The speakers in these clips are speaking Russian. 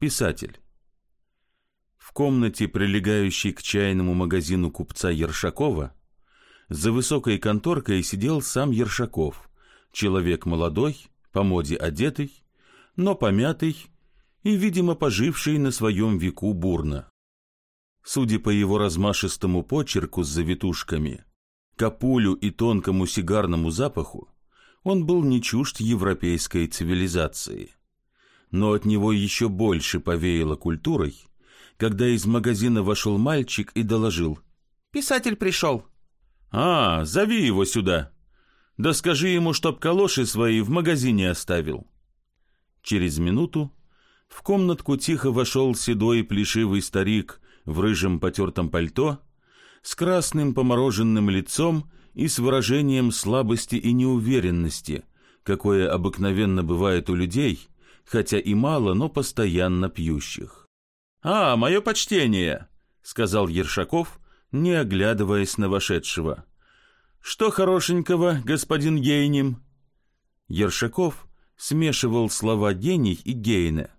Писатель. В комнате, прилегающей к чайному магазину купца Ершакова, за высокой конторкой сидел сам Ершаков, человек молодой, по моде одетый, но помятый и, видимо, поживший на своем веку бурно. Судя по его размашистому почерку с завитушками, капулю и тонкому сигарному запаху, он был не чужд европейской цивилизации. Но от него еще больше повеяло культурой, когда из магазина вошел мальчик и доложил. «Писатель пришел». «А, зови его сюда. Да скажи ему, чтоб калоши свои в магазине оставил». Через минуту в комнатку тихо вошел седой плешивый старик в рыжем потертом пальто, с красным помороженным лицом и с выражением слабости и неуверенности, какое обыкновенно бывает у людей, хотя и мало, но постоянно пьющих. «А, мое почтение!» — сказал Ершаков, не оглядываясь на вошедшего. «Что хорошенького, господин Гейнем?» Ершаков смешивал слова «гений» и «гейне»,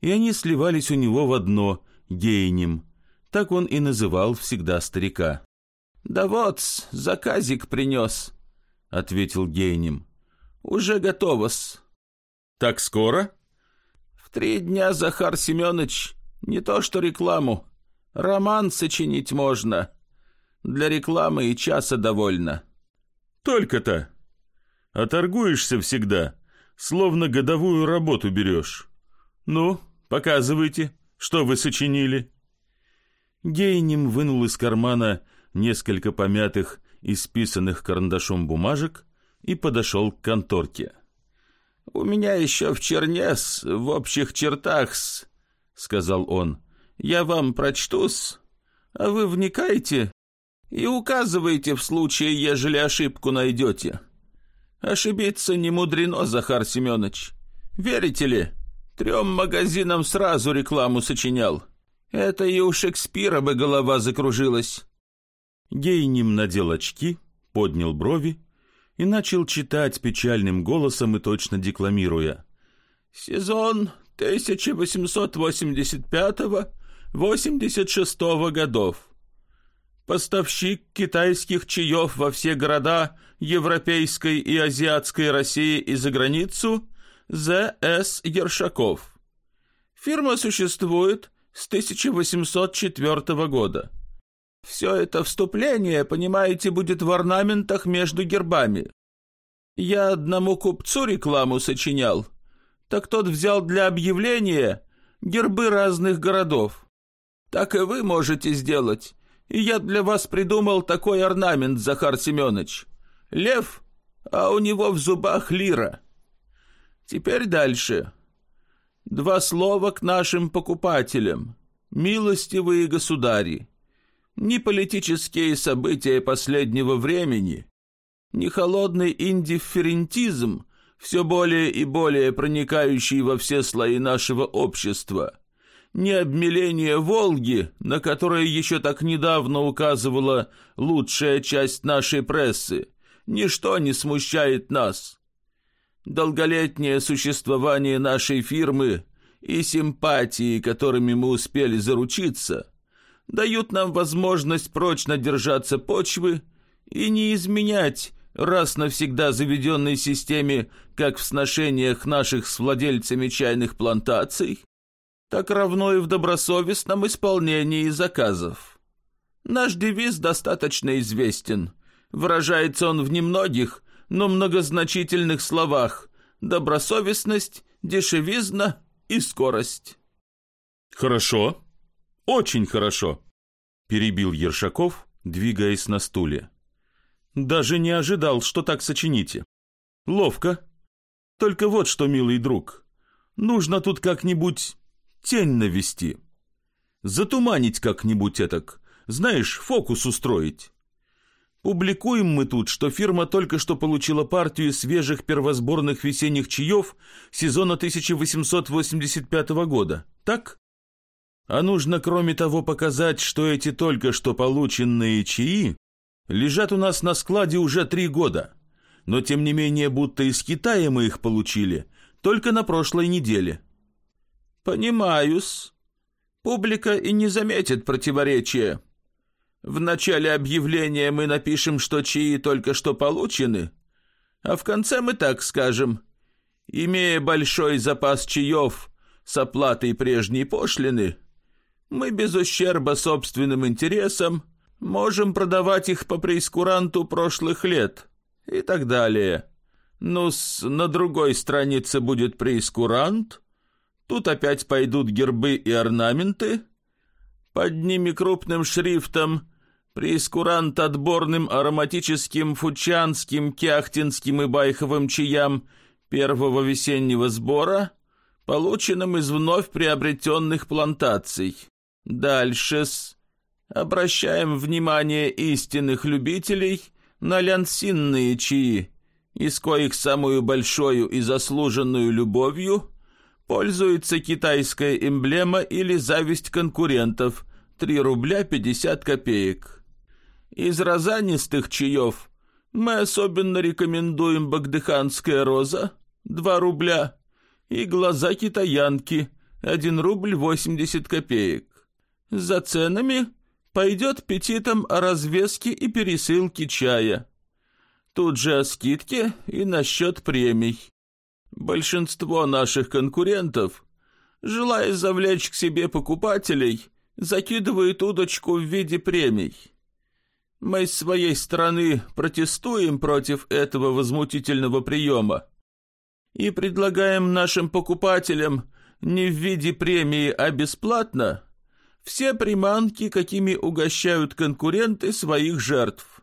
и они сливались у него в одно «гейнем». Так он и называл всегда старика. «Да вот, заказик принес», — ответил Гейнем. «Уже готово-с». «Так скоро?» «В три дня, Захар Семенович, не то что рекламу. Роман сочинить можно. Для рекламы и часа довольно». «Только-то. А торгуешься всегда, словно годовую работу берешь. Ну, показывайте, что вы сочинили». Гейнем вынул из кармана несколько помятых и списанных карандашом бумажек и подошел к конторке. «У меня еще в чернес, в общих чертах-с», — сказал он. «Я вам прочту-с, а вы вникайте и указывайте в случае, ежели ошибку найдете. Ошибиться не мудрено, Захар Семенович. Верите ли, трем магазинам сразу рекламу сочинял». Это и у Шекспира бы голова закружилась. Гейним надел очки, поднял брови и начал читать печальным голосом и точно декламируя. «Сезон 1885-86 годов. Поставщик китайских чаев во все города Европейской и Азиатской России и за границу З.С. Ершаков. Фирма существует с 1804 года. Все это вступление, понимаете, будет в орнаментах между гербами. Я одному купцу рекламу сочинял, так тот взял для объявления гербы разных городов. Так и вы можете сделать. И я для вас придумал такой орнамент, Захар Семенович. Лев, а у него в зубах лира. Теперь дальше. Два слова к нашим покупателям. Милостивые государи, ни политические события последнего времени, ни холодный индифферентизм, все более и более проникающий во все слои нашего общества, ни обмеление Волги, на которое еще так недавно указывала лучшая часть нашей прессы, ничто не смущает нас. Долголетнее существование нашей фирмы и симпатии, которыми мы успели заручиться, дают нам возможность прочно держаться почвы и не изменять раз навсегда заведенной системе как в сношениях наших с владельцами чайных плантаций, так равно и в добросовестном исполнении заказов. Наш девиз достаточно известен. Выражается он в немногих, но многозначительных словах «добросовестность», «дешевизна» и «скорость». «Хорошо, очень хорошо», — перебил Ершаков, двигаясь на стуле. «Даже не ожидал, что так сочините. Ловко. Только вот что, милый друг, нужно тут как-нибудь тень навести. Затуманить как-нибудь этак, знаешь, фокус устроить. Публикуем мы тут, что фирма только что получила партию свежих первосборных весенних чаев сезона 1885 года. Так? А нужно, кроме того, показать, что эти только что полученные чаи лежат у нас на складе уже три года. Но, тем не менее, будто из Китая мы их получили только на прошлой неделе. Понимаю-с. Публика и не заметит противоречия. В начале объявления мы напишем, что чаи только что получены, а в конце мы так скажем. Имея большой запас чаев с оплатой прежней пошлины, мы без ущерба собственным интересам можем продавать их по прейскуранту прошлых лет и так далее. ну на другой странице будет прейскурант, тут опять пойдут гербы и орнаменты, под ними крупным шрифтом прейскурант отборным ароматическим фучанским, кяхтинским и байховым чаям первого весеннего сбора, полученным из вновь приобретенных плантаций. Дальше-с. Обращаем внимание истинных любителей на лянсинные чаи, из коих самую большую и заслуженную любовью пользуется китайская эмблема или зависть конкурентов 3 рубля 50 копеек. Из розанистых чаев мы особенно рекомендуем багдыханская роза 2 рубля и глаза китаянки 1 рубль 80 копеек. За ценами пойдет петитом о развеске и пересылке чая. Тут же о скидке и насчет премий. Большинство наших конкурентов, желая завлечь к себе покупателей, закидывают удочку в виде премий. Мы с своей стороны протестуем против этого возмутительного приема и предлагаем нашим покупателям не в виде премии, а бесплатно все приманки, какими угощают конкуренты своих жертв.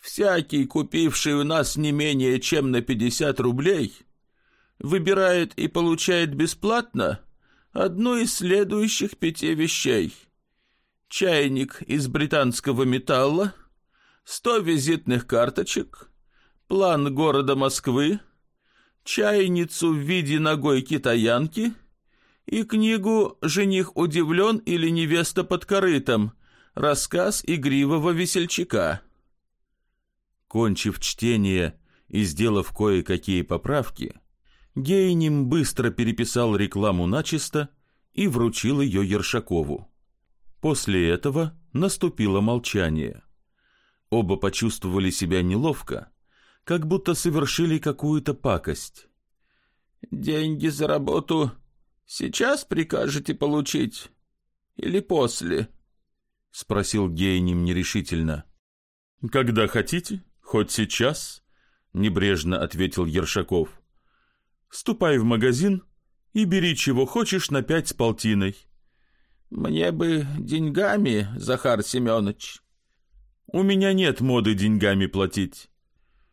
Всякий, купивший у нас не менее чем на 50 рублей, выбирает и получает бесплатно одну из следующих пяти вещей. Чайник из британского металла, 100 визитных карточек, план города Москвы, чайницу в виде ногой китаянки — и книгу «Жених удивлен» или «Невеста под корытом», рассказ игривого весельчака. Кончив чтение и сделав кое-какие поправки, Гейним быстро переписал рекламу начисто и вручил ее Ершакову. После этого наступило молчание. Оба почувствовали себя неловко, как будто совершили какую-то пакость. «Деньги за работу Сейчас прикажете получить или после? Спросил Гейним нерешительно. Когда хотите, хоть сейчас, небрежно ответил Ершаков. Ступай в магазин и бери чего хочешь на пять с полтиной. Мне бы деньгами, Захар Семенович. У меня нет моды деньгами платить.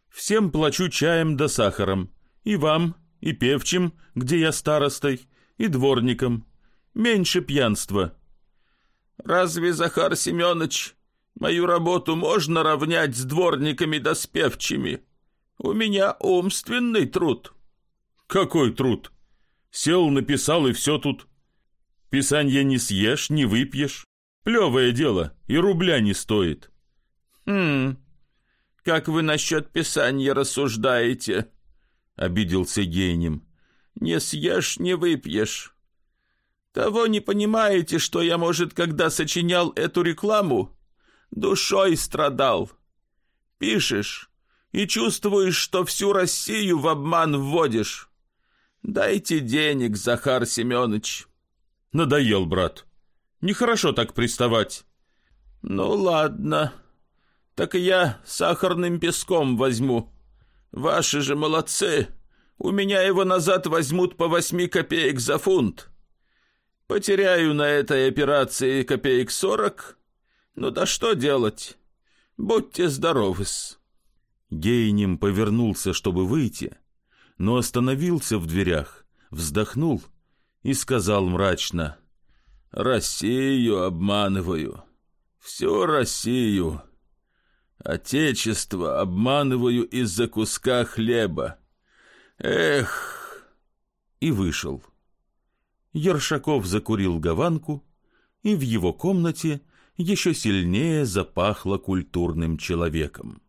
Всем плачу чаем да сахаром. И вам, и певчим, где я старостой, и дворником. Меньше пьянства. Разве, Захар Семенович, мою работу можно равнять с дворниками да спевчими? У меня умственный труд. Какой труд? Сел, написал, и все тут. Писанье не съешь, не выпьешь. Плевое дело, и рубля не стоит. Хм, как вы насчет писания рассуждаете? Обиделся гением. Не съешь, не выпьешь. Того не понимаете, что я, может, когда сочинял эту рекламу, душой страдал. Пишешь и чувствуешь, что всю Россию в обман вводишь. Дайте денег, Захар Семенович. Надоел, брат. Нехорошо так приставать. Ну, ладно. Так я сахарным песком возьму. Ваши же молодцы. У меня его назад возьмут по восьми копеек за фунт. Потеряю на этой операции копеек сорок. Ну да что делать? Будьте здоровы-с. Гейнем повернулся, чтобы выйти, но остановился в дверях, вздохнул и сказал мрачно. «Россию обманываю, всю Россию. Отечество обманываю из-за куска хлеба. Эх!» И вышел. Ершаков закурил гаванку, и в его комнате еще сильнее запахло культурным человеком.